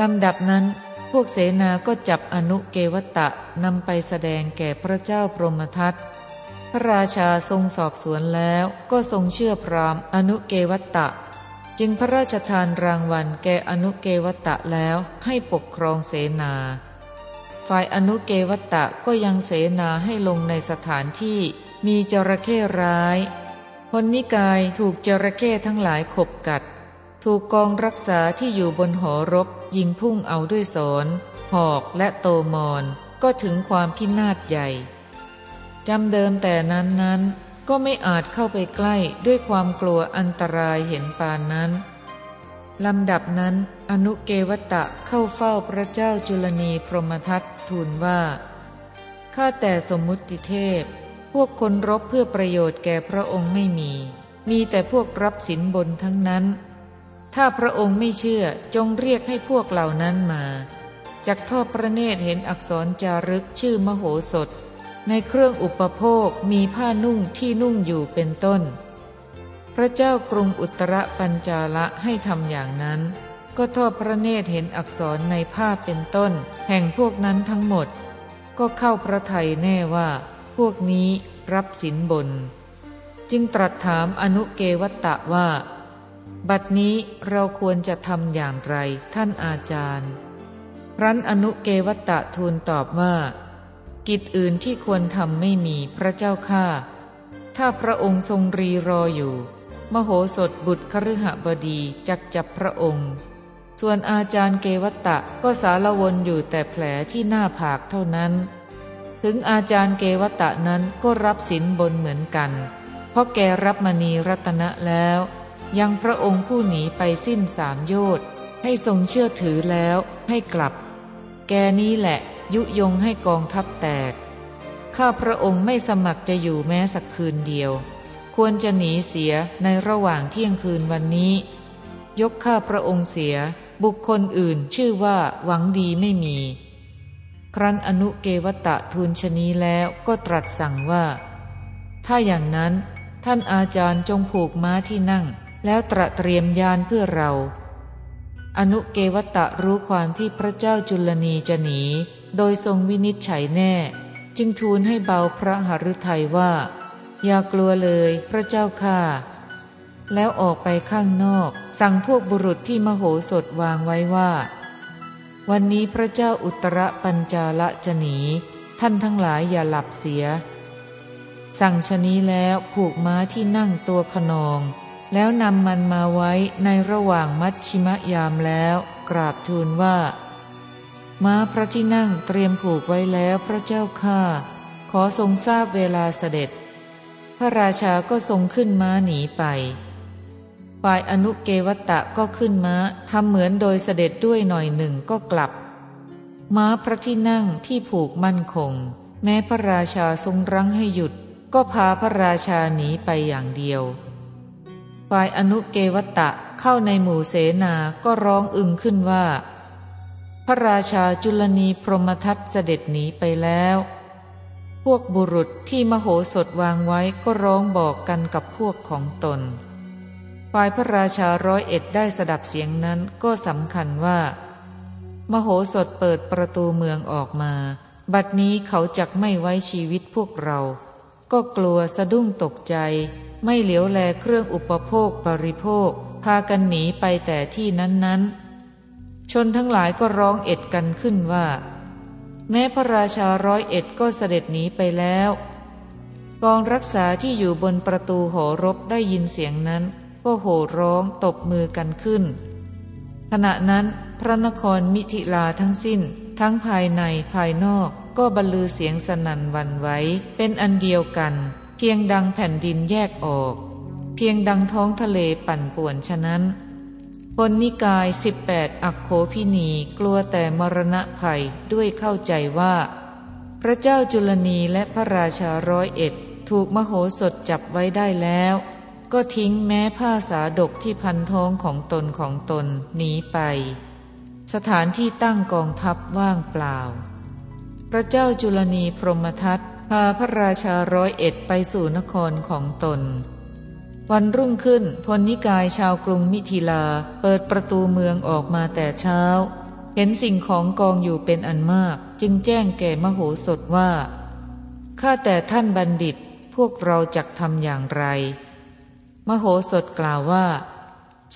ลำดับนั้นพวกเสนาก็จับอนุเกวตะนำไปแสดงแก่พระเจ้าพรหมทัตพระราชาทรงสอบสวนแล้วก็ทรงเชื่อพรามอนุเกวตะ จึงพระราชทานรางวัลแก่อนุเกวตะแล้วให้ปกครองเสนา ฝ่ายอนุเกวตะก็ยังเสนาให้ลงในสถานที่มีจระเข้ร้ายพลนิกายถูกจระเข้ทั้งหลายขบกัด ถูกกองรักษาที่อยู่บนหอรบ ยิงพุ่งเอาด้วยสอนหอกและโตมอนก็ถึงความพินาศใหญ่จำเดิมแต่นั้นนั้นก็ไม่อาจเข้าไปใกล้ด้วยความกลัวอันตรายเห็นปานนั้นลำดับนั้นอนุเกวตะเข้าเฝ้าพระเจ้าจุลนีพรหมทัตทูลว่า ข้าแต่สมมุติเทพ พวกคนรบเพื่อประโยชน์แก่พระองค์ไม่มี มีแต่พวกรับสินบนทั้งนั้น ถ้าพระองค์ไม่เชื่อจงเรียกให้พวกเหล่านั้นมาจากทอดพระเนตรเห็นอักษรจารึกชื่อมโหสถ ในเครื่องอุปโภคมีผ้านุ่งที่นุ่งอยู่เป็นต้น พระเจ้ากรุงอุตรปัญจาละให้ทำอย่างนั้น ก็ทอดพระเนตรเห็นอักษรในผ้าเป็นต้น แห่งพวกนั้นทั้งหมด ก็เข้าพระทัยแน่ว่า พวกนี้รับสินบน จึงตรัสถามอนุเกวัตตะว่า บัดนี้เราควรจะทำอย่างไร ท่านอาจารย์รันอนุเกวตะทูลตอบว่า กิจอื่นที่ควรทำไม่มีพระเจ้าข้าถ้าพระองค์ทรงรีรออยู่ มโหสถบุตรคฤหบดีจักจับพระองค์ ส่วนอาจารย์เกวตะก็สารวนอยู่แต่แผลที่หน้าผากเท่านั้น ถึงอาจารย์เกวตะนั้นก็รับสินบนเหมือนกัน เพราะแกรับมณีรัตนะแล้ว ยังพระองค์ผู้หนีไปสิ้นสามโยชน์ให้ทรงเชื่อถือแล้วให้กลับ แกนี้แหละยุยงให้กองทัพแตก ข้าพระองค์ไม่สมัครจะอยู่แม้สักคืนเดียว ควรจะหนีเสียในระหว่างเที่ยงคืนวันนี้ ยกข้าพระองค์เสียบุคคลอื่นชื่อว่าหวังดีไม่มี ครั้นอนุเกวตะทูลชนีแล้วก็ตรัสสั่งว่า ถ้าอย่างนั้นท่านอาจารย์จงผูกม้าที่นั่ง แล้วตระเตรียมยานเพื่อเรา อนุเกวตะรู้ความที่พระเจ้าจุลนีจะหนี โดยทรงวินิจฉัยแน่ จึงทูลให้เบาพระหฤทัยว่า อย่ากลัวเลยพระเจ้าข้าแล้วออกไปข้างนอก สั่งพวกบุรุษที่มโหสถวางไว้ว่า วันนี้พระเจ้าอุตรปัญจาละจะหนี ท่านทั้งหลายอย่าหลับเสีย สั่งชนี้แล้วผูกม้าที่นั่งตัวขนอง แล้วนำมันมาไว้ในระหว่างมัชชิมยามแล้วกราบทูลว่า ม้าพระที่นั่งเตรียมผูกไว้แล้วพระเจ้าข้าขอทรงทราบเวลาเสด็จ พระราชาก็ทรงขึ้นม้าหนีไป ฝ่ายอนุเกวตะก็ขึ้นม้าทำเหมือนโดยเสด็จด้วยหน่อยหนึ่งก็กลับ ม้าพระที่นั่งที่ผูกมั่นคง แม้พระราชาทรงรั้งให้หยุด ก็พาพระราชาหนีไปอย่างเดียว ฝ่ายอนุเกวตะเข้าในหมู่เสนาก็ร้องอึงขึ้นว่า พระราชาจุลนีพรหมทัตเสด็จหนีไปแล้ว พวกบุรุษที่มโหสถวางไว้ก็ร้องบอกกันกับพวกของตน ฝ่ายพระราชาร้อยเอ็ดได้สดับเสียงนั้นก็สำคัญว่า มโหสถเปิดประตูเมืองออกมา บัดนี้เขาจักไม่ไว้ชีวิตพวกเรา ก็กลัวสะดุ้งตกใจ ไม่เหลียวแลเครื่องอุปโภคบริโภค พากันหนีไปแต่ที่นั้นๆ ชนทั้งหลายก็ร้องเอ็ดกันขึ้นว่า แม้พระราชาร้อยเอ็ดก็เสด็จหนีไปแล้ว กองรักษาที่อยู่บนประตูหอรบได้ยินเสียงนั้น ก็โห่ร้องตบมือกันขึ้น ขณะนั้นพระนครมิถิลาทั้งสิ้น ทั้งภายในภายนอกก็บรรลือเสียงสนั่นวันไว้เป็นอันเดียวกัน เพียงดังแผ่นดินแยกออก เพียงดังท้องทะเลปั่นป่วนฉะนั้นพลนิกายสิบแปดอักโคพินีกลัวแต่มรณะภัยด้วยเข้าใจว่า พระเจ้าจุลนีและพระราชาร้อยเอ็ดถูกมโหสถจับไว้ได้แล้ว ก็ทิ้งแม้ผ้าสาดกที่พันท้องของตนของตนหนีไป สถานที่ตั้งกองทัพว่างเปล่า พระเจ้าจุลนีพรหมทัต พาพระราชาร้อยเอ็ดไปสู่นครของตน วันรุ่งขึ้นพลนิกายชาวกรุงมิถิลาเปิดประตูเมืองออกมาแต่เช้า เห็นสิ่งของกองอยู่เป็นอันมาก จึงแจ้งแก่มโหสถว่า ข้าแต่ท่านบัณฑิตพวกเราจักทำอย่างไร มโหสถกล่าวว่า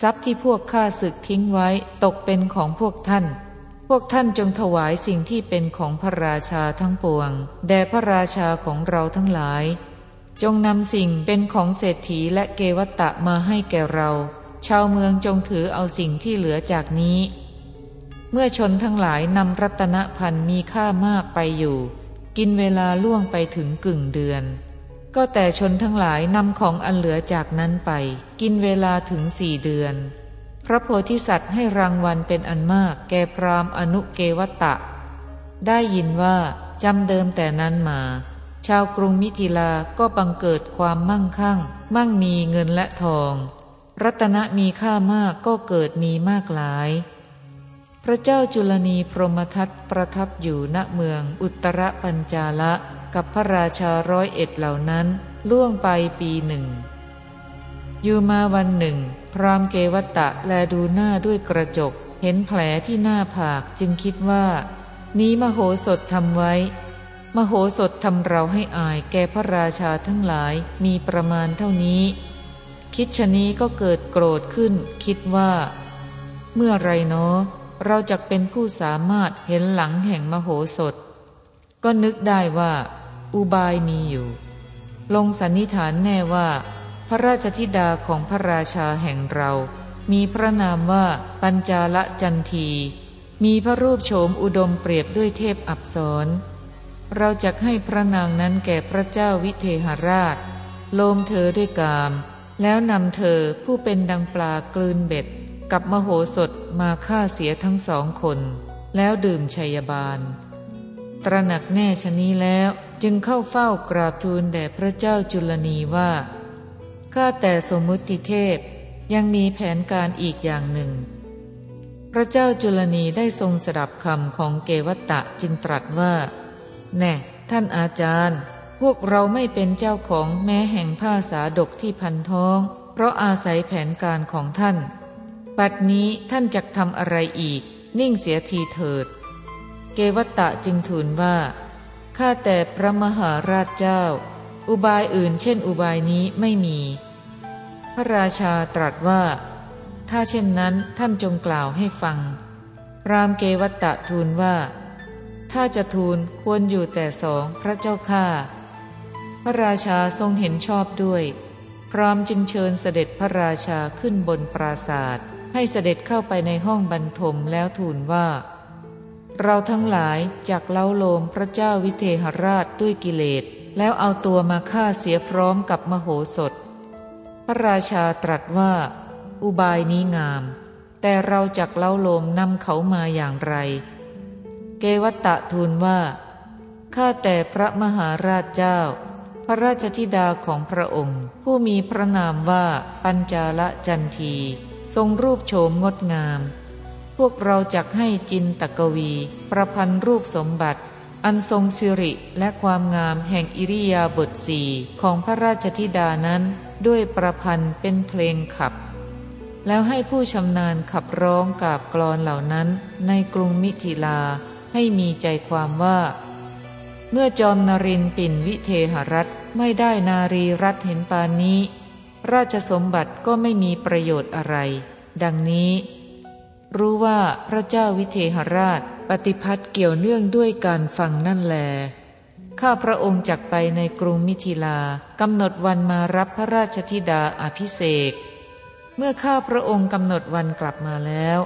ทรัพย์ที่พวกข้าศึกทิ้งไว้ตกเป็นของพวกท่าน พวกท่านจงถวายสิ่งที่เป็นของพระราชาทั้งปวง แด่พระราชาของเราทั้งหลาย จงนำสิ่งเป็นของเศรษฐีและเกวัตตะมาให้แก่เรา ชาวเมืองจงถือเอาสิ่งที่เหลือจากนี้ เมื่อชนทั้งหลายนำรัตนพันธ์มีค่ามากไปอยู่ กินเวลาล่วงไปถึงกึ่งเดือน ก็แต่ชนทั้งหลายนำของอันเหลือจากนั้นไป กินเวลาถึงสี่เดือน ระโพธิสัตว์ให้รางวัลเป็นอันมากแก่พรามอนุเกวตะ ได้ยินว่าจำเดิมแต่นั้นมา ชาวกรุงมิถิลาก็บังเกิดความมั่งคั่ง มั่งมีเงินและทอง รัตนะมีค่ามากก็เกิดมีมากหลาย พระเจ้าจุลนีพรหมทัตประทับอยู่ณเมืองอุตรปัญจาละ กับพระราชาร้อยเอ็ดเหล่านั้นล่วงไปปีหนึ่ง อยู่มาวันหนึ่ง พรามเกวัตตะแลดูหน้าด้วยกระจก เห็นแผลที่หน้าผากจึงคิดว่า นี้มโหสถทำไว้ มโหสถทำเราให้อายแก่พระราชาทั้งหลายมีประมาณเท่านี้ คิดชนี้ก็เกิดโกรธขึ้น คิดว่า เมื่อไรเนาะเราจะเป็นผู้สามารถเห็นหลังแห่งมโหสถ ก็นึกได้ว่า อุบายมีอยู่ ลงสันนิฐานแน่ว่า พระราชธิดาของพระราชาแห่งเรา มีพระนามว่าปัญจาลจันที มีพระรูปโฉมอุดมเปรียบด้วยเทพอับสรเราจะให้พระนางนั้นแก่พระเจ้าวิเทหราช โลมเธอด้วยกาม แล้วนำเธอผู้เป็นดังปลากลืนเบ็ด กับมโหสถมาฆ่าเสียทั้งสองคน แล้วดื่มชัยบาล ตระหนักแน่ชนี้แล้วจึงเข้าเฝ้ากราบทูลแด่พระเจ้าจุลนีว่า ข้าแต่สมมุติเทพยังมีแผนการอีกอย่างหนึ่ง พระเจ้าจุลนีได้ทรงสดับคำของเกวัตตะจึงตรัสว่า แน่ ท่านอาจารย์ พวกเราไม่เป็นเจ้าของแม้แห่งผ้าสาดกที่พันท้อง เพราะอาศัยแผนการของท่านบัดนี้ท่านจะทำอะไรอีก นิ่งเสียทีเถิด เกวัตตะจึงทูลว่า ข้าแต่พระมหาราชเจ้า อุบายอื่นเช่นอุบายนี้ไม่มี พระราชาตรัสว่า ถ้าเช่นนั้นท่านจงกล่าวให้ฟัง รามเกวัตตะทูลว่า ถ้าจะทูลควรอยู่แต่สองพระเจ้าข้าพระราชาทรงเห็นชอบด้วย พร้อมจึงเชิญเสด็จพระราชาขึ้นบนปราศาสตร์ให้เสด็จเข้าไปในห้องบรรทมแล้วทูลว่า เราทั้งหลายจากเล้าโลมพระเจ้าวิเทหราชด้วยกิเลส แล้วเอาตัวมาฆ่าเสียพร้อมกับมโหสถ พระราชาตรัสว่า อุบายนี้งาม แต่เราจากเล้าโลมนำเขามาอย่างไร เกวัตตะทูลว่า ข้าแต่พระมหาราชเจ้า พระราชธิดาของพระองค์ ผู้มีพระนามว่าปัญจาลจันที ทรงรูปโฉมงดงาม พวกเราจักให้จินตกวี ประพันธ์รูปสมบัติ อันทรงสิริและความงามแห่งอิริยาบถสี่ของพระราชธิดานั้นด้วยประพันธ์เป็นเพลงขับ แล้วให้ผู้ชำนาญขับร้องกาบกลอนเหล่านั้นในกรุงมิถิลาให้มีใจความว่า เมื่อจอมนรินปิ่นวิเทหรัฐไม่ได้นารีรัฐเห็นปานนี้ ราชสมบัติก็ไม่มีประโยชน์อะไร ดังนี้ รู้ว่าพระเจ้าวิเทหราช ปฏิพัต์เกี่ยวเนื่องด้วยการฟังนั่นแล ข้าพระองค์จักไปในกรุงมิถิลากำหนดวันมารับพระราชธิดาอภิเษก เมื่อข้าพระองค์กำหนดวันกลับมาแล้ว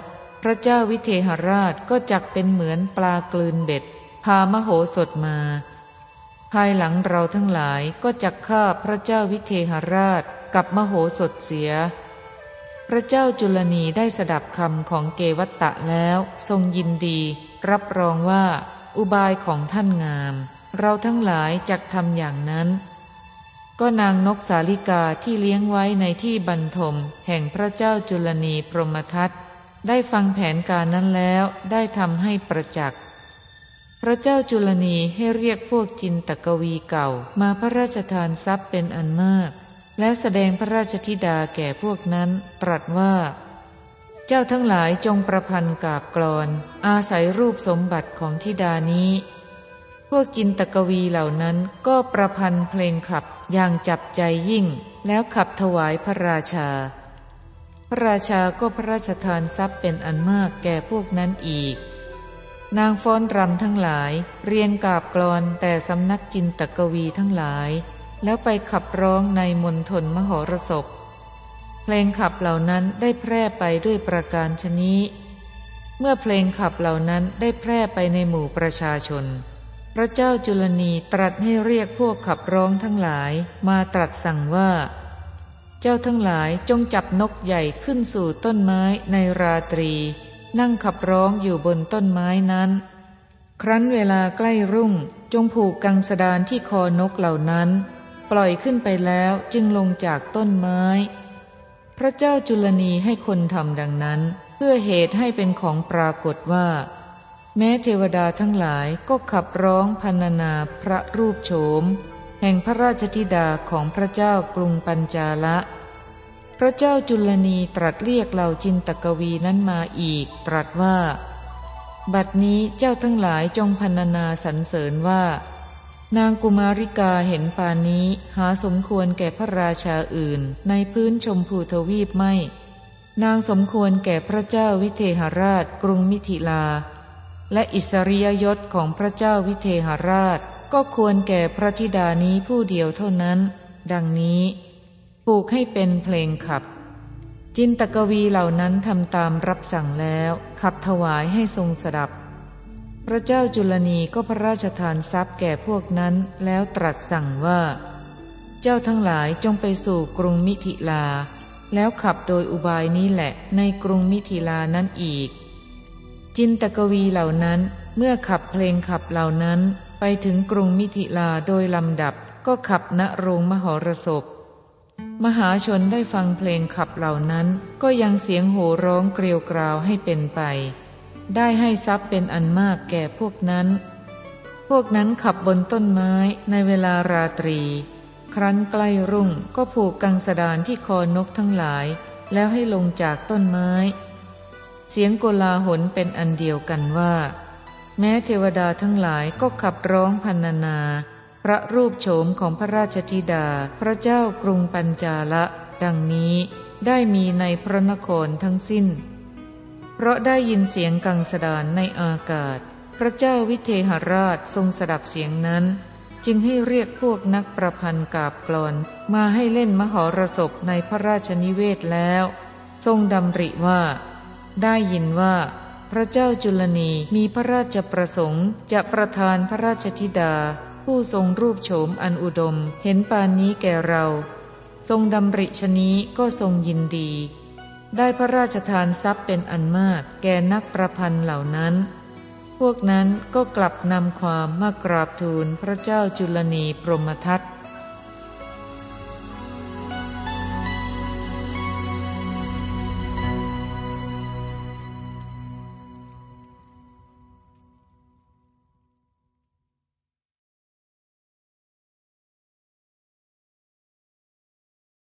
พระเจ้าวิเทหราชก็จักเป็นเหมือนปลากลืนเบ็ด พามโหสถมา ภายหลังเราทั้งหลายก็จักฆ่าพระเจ้าวิเทหราชกับมโหสถเสียพระเจ้าจุลนีได้สดับคำของเกวัตตะแล้วทรงยินดี รับรองว่า อุบายของท่านงาม เราทั้งหลายจักทำอย่างนั้น ก็นางนกสาลิกาที่เลี้ยงไว้ในที่บรรทม แห่งพระเจ้าจุลนีพรหมทัตได้ฟังแผนการนั้นแล้วได้ทำให้ประจักษ์พระเจ้าจุลนีให้เรียกพวกจินตกวีเก่ามาพระราชทานทรัพย์เป็นอันมาก แล้วแสดงพระราชธิดาแก่พวกนั้นตรัสว่า เจ้าทั้งหลายจงประพันธ์กาบกรอน อาศัยรูปสมบัติของทิดานี้ พวกจินตกวีเหล่านั้นก็ประพันธ์เพลงขับอย่างจับใจยิ่ง แล้วขับถวายพระราชา พระราชาก็พระราชทานทรัพย์เป็นอันมากแก่พวกนั้นอีก นางฟ้อนรำทั้งหลายเรียนกาบกรอนแต่สำนักจินตกวีทั้งหลาย แล้วไปขับร้องในมณฑลมหรสพ เพลงขับเหล่านั้นได้แพร่ไปด้วยประการชนี้ เมื่อเพลงขับเหล่านั้นได้แพร่ไปในหมู่ประชาชน พระเจ้าจุลนีตรัสให้เรียกพวกขับร้องทั้งหลายมาตรัสสั่งว่า เจ้าทั้งหลายจงจับนกใหญ่ขึ้นสู่ต้นไม้ในราตรี นั่งขับร้องอยู่บนต้นไม้นั้น ครั้นเวลาใกล้รุ่งจงผูกกังสดานที่คอนกเหล่านั้น ปล่อยขึ้นไปแล้วจึงลงจากต้นไม้ พระเจ้าจุลนีให้คนทำดังนั้น เพื่อเหตุให้เป็นของปรากฏว่า แม้เทวดาทั้งหลายก็ขับร้องพันนาพระรูปโฉม แห่งพระราชธิดาของพระเจ้ากรุงปัญจาละ พระเจ้าจุลนีตรัสเรียกเหล่าจินตกวีนั้นมาอีก ตรัสว่า บัดนี้เจ้าทั้งหลายจงพันนาสรรเสริญว่า นางกุมาริกาเห็นปานนี้หาสมควรแก่พระราชาอื่น ในพื้นชมพูทวีปไม่ นางสมควรแก่พระเจ้าวิเทหราชกรุงมิถิลา และอิสริยยศของพระเจ้าวิเทหราช ก็ควรแก่พระธิดานี้ผู้เดียวเท่านั้น ดังนี้ผูกให้เป็นเพลงขับ จินตกวีเหล่านั้นทำตามรับสั่งแล้ว ขับถวายให้ทรงสดับ พระเจ้าจุลนีก็พระราชทานทรัพย์แก่พวกนั้นแล้วตรัสสั่งว่า เจ้าทั้งหลายจงไปสู่กรุงมิถิลา แล้วขับโดยอุบายนี้แหละในกรุงมิถิลานั้นอีก จินตกวีเหล่านั้นเมื่อขับเพลงขับเหล่านั้นไปถึงกรุงมิถิลาโดยลำดับก็ขับณโรงมหรสพ มหาชนได้ฟังเพลงขับเหล่านั้นก็ยังเสียงโห่ร้องเกลียวกราวให้เป็นไป ได้ให้ทรัพย์เป็นอันมากแก่พวกนั้น พวกนั้นขับบนต้นไม้ในเวลาราตรี ครั้นใกล้รุ่งก็ผูกกังสดานที่คอนกทั้งหลาย แล้วให้ลงจากต้นไม้ เสียงโกลาหลเป็นอันเดียวกันว่า แม้เทวดาทั้งหลายก็ขับร้องพันนา พระรูปโฉมของพระราชธิดา พระเจ้ากรุงปัญจาละ ดังนี้ได้มีในพระนครทั้งสิ้น เพราะได้ยินเสียงกังสดานในอากาศ พระเจ้าวิเทหราชทรงสดับเสียงนั้น จึงให้เรียกพวกนักประพันธ์กาบกลอนมาให้เล่นมหรสพในพระราชนิเวศแล้ว ทรงดำริว่า ได้ยินว่า พระเจ้าจุลนีมีพระราชประสงค์ จะประทานพระราชธิดา ผู้ทรงรูปโฉมอันอุดม เห็นปานนี้แก่เรา ทรงดำริชนี้ก็ทรงยินดี ได้พระราชทานทรัพย์เป็นอันมากแก่นักประพันธ์เหล่านั้น พวกนั้นก็กลับนำความมากราบทูลพระเจ้าจุลนีพรหมทัต